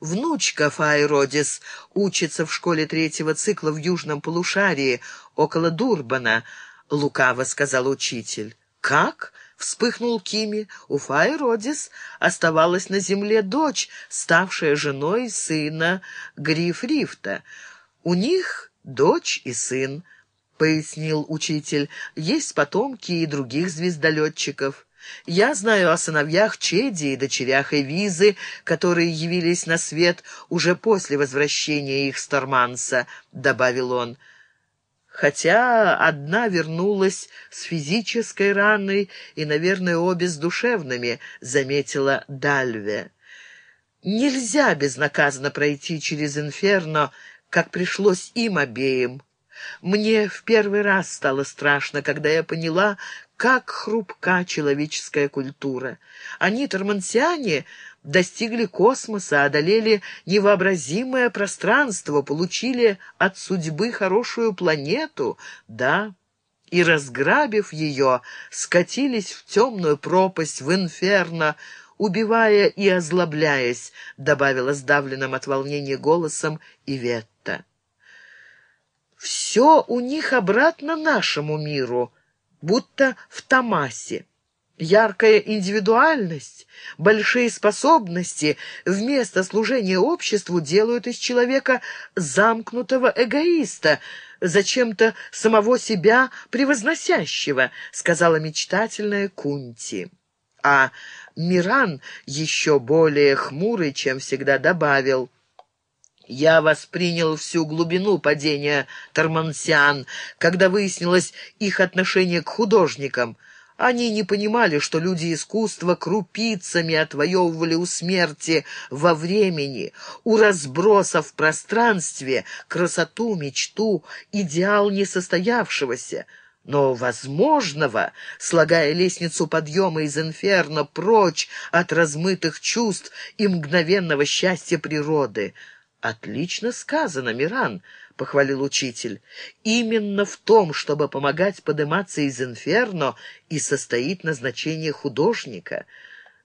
внучка Файродис учится в школе третьего цикла в южном полушарии, около Дурбана», — лукаво сказал учитель. «Как?» — вспыхнул Кими. У Файродис оставалась на земле дочь, ставшая женой сына Грифрифта. У них дочь и сын, — пояснил учитель. Есть потомки и других звездолетчиков. Я знаю о сыновьях Чеди и дочерях Эвизы, которые явились на свет уже после возвращения их с добавил он. Хотя одна вернулась с физической раной и, наверное, обе с душевными, — заметила Дальве. Нельзя безнаказанно пройти через инферно, как пришлось им обеим. Мне в первый раз стало страшно, когда я поняла, как хрупка человеческая культура. Они, тормансиане, достигли космоса, одолели невообразимое пространство, получили от судьбы хорошую планету, да, и, разграбив ее, скатились в темную пропасть, в инферно, убивая и озлобляясь, добавила сдавленным от волнения голосом Иветта. «Все у них обратно нашему миру», будто в Томасе. Яркая индивидуальность, большие способности вместо служения обществу делают из человека замкнутого эгоиста, зачем-то самого себя превозносящего, сказала мечтательная Кунти. А Миран еще более хмурый, чем всегда, добавил — я воспринял всю глубину падения Тормансиан, когда выяснилось их отношение к художникам. Они не понимали, что люди искусства крупицами отвоевывали у смерти во времени, у разброса в пространстве, красоту, мечту, идеал несостоявшегося но возможного, слагая лестницу подъема из инферно прочь от размытых чувств и мгновенного счастья природы — «Отлично сказано, Миран», — похвалил учитель. «Именно в том, чтобы помогать подниматься из инферно, и состоит назначение художника.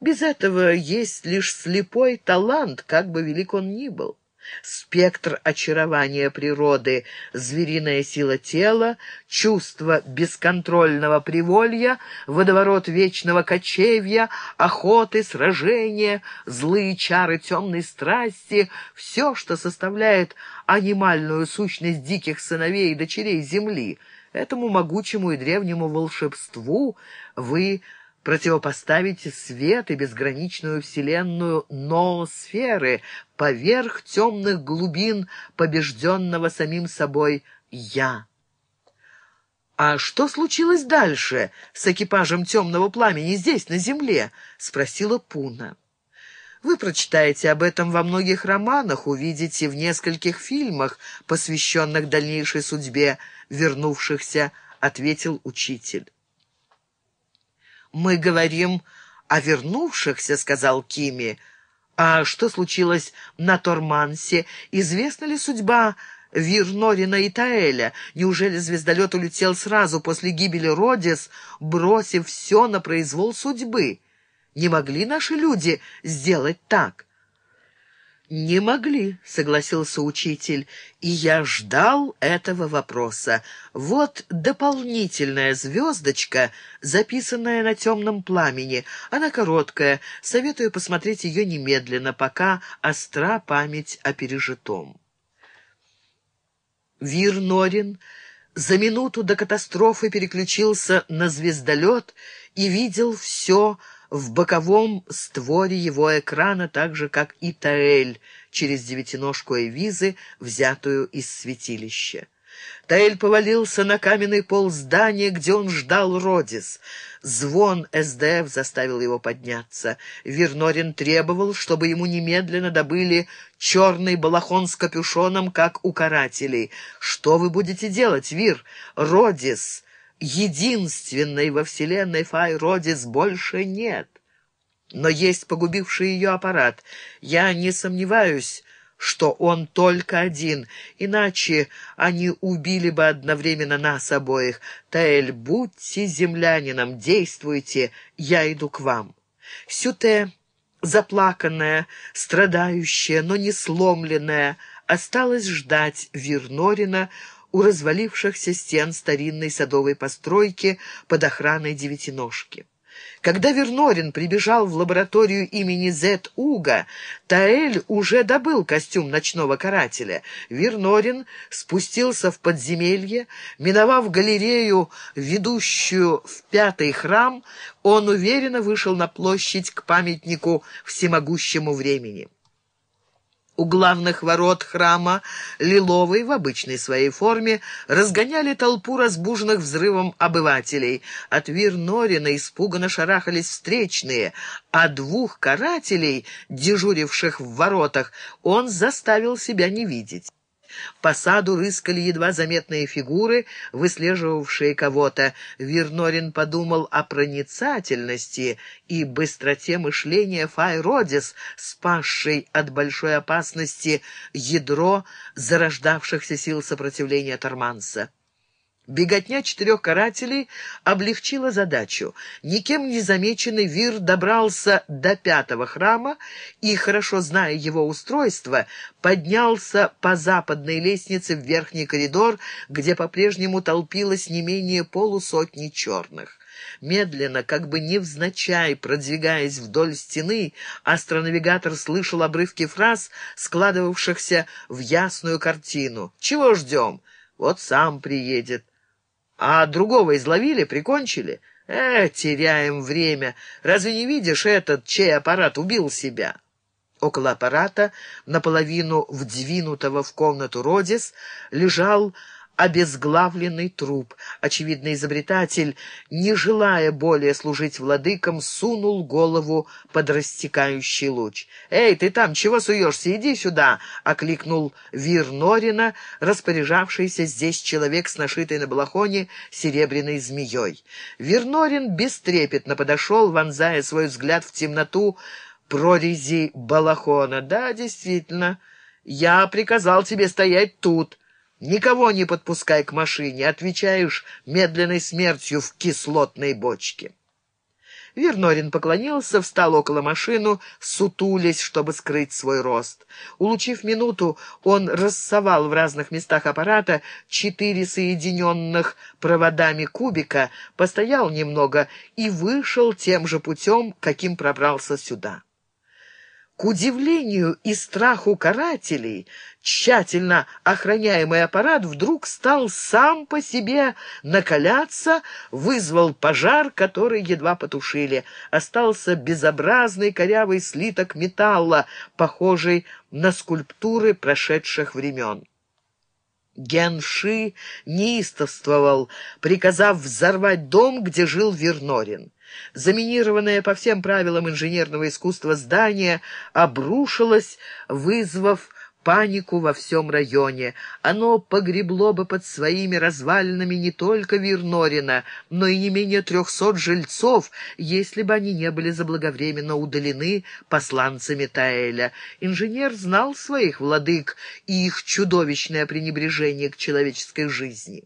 Без этого есть лишь слепой талант, как бы велик он ни был» спектр очарования природы, звериная сила тела, чувство бесконтрольного приволья, водоворот вечного кочевья, охоты, сражения, злые чары темной страсти — все, что составляет анимальную сущность диких сыновей и дочерей земли. Этому могучему и древнему волшебству вы противопоставите свет и безграничную вселенную ноосферы поверх темных глубин побежденного самим собой «я». «А что случилось дальше с экипажем темного пламени здесь, на земле?» — спросила Пуна. «Вы прочитаете об этом во многих романах, увидите в нескольких фильмах, посвященных дальнейшей судьбе вернувшихся», — ответил учитель. «Мы говорим о вернувшихся», — сказал Кими. «А что случилось на Тормансе? Известна ли судьба Вирнорина и Таэля? Неужели звездолет улетел сразу после гибели Родис, бросив все на произвол судьбы? Не могли наши люди сделать так?» «Не могли», — согласился учитель, — «и я ждал этого вопроса. Вот дополнительная звездочка, записанная на темном пламени. Она короткая, советую посмотреть ее немедленно, пока остра память о пережитом». Вир Норин за минуту до катастрофы переключился на звездолет и видел все, в боковом створе его экрана, так же, как и Таэль, через девятиножку Эвизы, взятую из святилища. Таэль повалился на каменный пол здания, где он ждал Родис. Звон СДФ заставил его подняться. Вернорин требовал, чтобы ему немедленно добыли черный балахон с капюшоном, как у карателей. «Что вы будете делать, Вир? Родис!» Единственной во вселенной Файродис больше нет. Но есть погубивший ее аппарат. Я не сомневаюсь, что он только один, иначе они убили бы одновременно нас обоих. Таэль, будьте землянином, действуйте, я иду к вам. Сюте заплаканная, страдающая, но не сломленная, осталась ждать Вернорина у развалившихся стен старинной садовой постройки под охраной девятиножки. Когда Вернорин прибежал в лабораторию имени Зет Уга, Таэль уже добыл костюм ночного карателя. Вернорин спустился в подземелье, миновав галерею, ведущую в пятый храм, он уверенно вышел на площадь к памятнику всемогущему времени. У главных ворот храма Лиловой в обычной своей форме разгоняли толпу разбуженных взрывом обывателей. От Вирнорина испуганно шарахались встречные, а двух карателей, дежуривших в воротах, он заставил себя не видеть. По саду рыскали едва заметные фигуры, выслеживавшие кого-то. Вирнорин подумал о проницательности и быстроте мышления Файродис, спасшей от большой опасности ядро зарождавшихся сил сопротивления Торманса. Беготня четырех карателей облегчила задачу. Никем не замеченный Вир добрался до пятого храма и, хорошо зная его устройство, поднялся по западной лестнице в верхний коридор, где по-прежнему толпилось не менее полусотни черных. Медленно, как бы невзначай, продвигаясь вдоль стены, астронавигатор слышал обрывки фраз, складывавшихся в ясную картину. «Чего ждем? Вот сам приедет». А другого изловили, прикончили? Э, теряем время. Разве не видишь этот, чей аппарат убил себя?» Около аппарата, наполовину вдвинутого в комнату Родис, лежал обезглавленный труп. Очевидно, изобретатель, не желая более служить владыкам, сунул голову под растекающий луч. «Эй, ты там чего суешься? Иди сюда!» — окликнул Вир Норина, распоряжавшийся здесь человек с нашитой на балахоне серебряной змеей. Вирнорин бестрепетно подошел, вонзая свой взгляд в темноту прорези балахона. «Да, действительно, я приказал тебе стоять тут». Никого не подпускай к машине, отвечаешь медленной смертью в кислотной бочке. Вернорин поклонился, встал около машину, сутулясь, чтобы скрыть свой рост. Улучив минуту, он рассовал в разных местах аппарата четыре соединенных проводами кубика, постоял немного и вышел тем же путем, каким пробрался сюда. К удивлению и страху карателей, тщательно охраняемый аппарат вдруг стал сам по себе накаляться, вызвал пожар, который едва потушили. Остался безобразный корявый слиток металла, похожий на скульптуры прошедших времен. Генши неистовствовал, приказав взорвать дом, где жил Вернорин. Заминированное по всем правилам инженерного искусства здание обрушилось, вызвав панику во всем районе. Оно погребло бы под своими развалинами не только Вирнорина, но и не менее трехсот жильцов, если бы они не были заблаговременно удалены посланцами Таэля. Инженер знал своих владык и их чудовищное пренебрежение к человеческой жизни.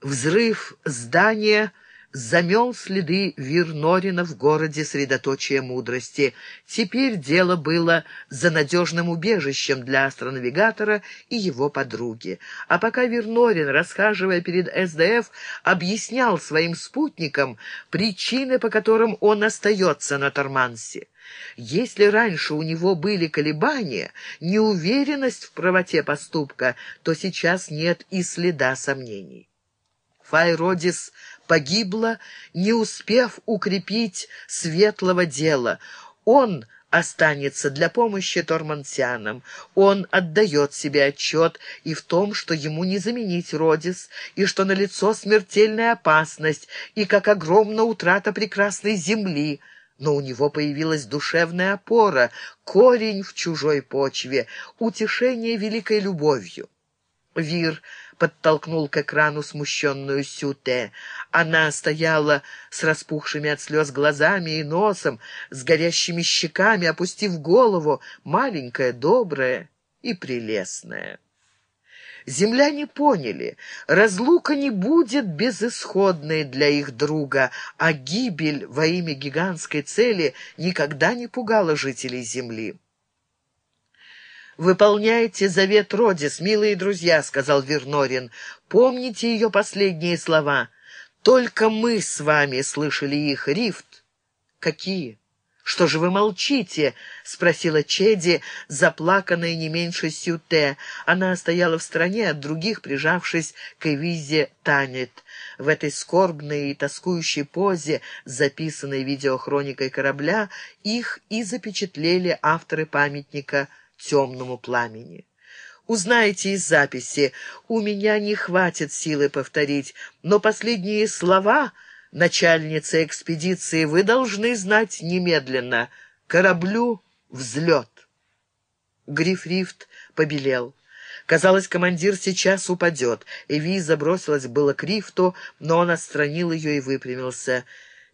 Взрыв здания — замел следы Вирнорина в городе средоточия мудрости. Теперь дело было за надежным убежищем для астронавигатора и его подруги. А пока Вирнорин, расхаживая перед СДФ, объяснял своим спутникам причины, по которым он остается на Тормансе. Если раньше у него были колебания, неуверенность в правоте поступка, то сейчас нет и следа сомнений. Файродис погибла, не успев укрепить светлого дела. Он останется для помощи тормансианам. Он отдает себе отчет и в том, что ему не заменить Родис, и что налицо смертельная опасность, и как огромна утрата прекрасной земли. Но у него появилась душевная опора, корень в чужой почве, утешение великой любовью. Вир подтолкнул к экрану смущенную Сюте. Она стояла с распухшими от слез глазами и носом, с горящими щеками, опустив голову, маленькая, добрая и прелестная. Земляне поняли, разлука не будет безысходной для их друга, а гибель во имя гигантской цели никогда не пугала жителей Земли. «Выполняйте завет Родис, милые друзья», — сказал Вернорин. «Помните ее последние слова. Только мы с вами слышали их. Рифт». «Какие?» «Что же вы молчите?» — спросила Чеди, заплаканная не меньше Сюте. Она стояла в стороне от других, прижавшись к Эвизе Танет. В этой скорбной и тоскующей позе, записанной видеохроникой корабля, их и запечатлели авторы памятника темному пламени. Узнаете из записи. У меня не хватит силы повторить, но последние слова начальница экспедиции, вы должны знать немедленно. Кораблю взлет. Грифрифт побелел. Казалось, командир сейчас упадет. Эвиза бросилась было к Рифту, но он отстранил ее и выпрямился.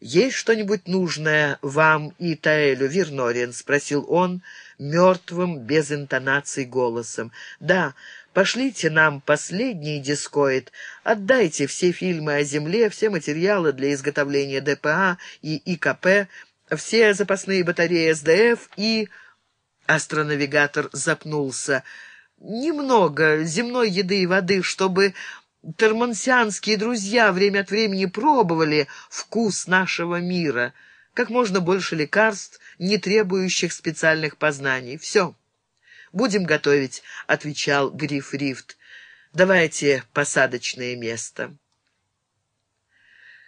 «Есть что-нибудь нужное вам и Таэлю, Вернорин?» — спросил он мертвым, без интонаций голосом. «Да, Пошлите нам последний дискоид, отдайте все фильмы о Земле, все материалы для изготовления ДПА и ИКП, все запасные батареи СДФ и...» Астронавигатор запнулся. «Немного земной еды и воды, чтобы термансианские друзья время от времени пробовали вкус нашего мира. Как можно больше лекарств, не требующих специальных познаний. Все». «Будем готовить», — отвечал Гриф Рифт. «Давайте посадочное место».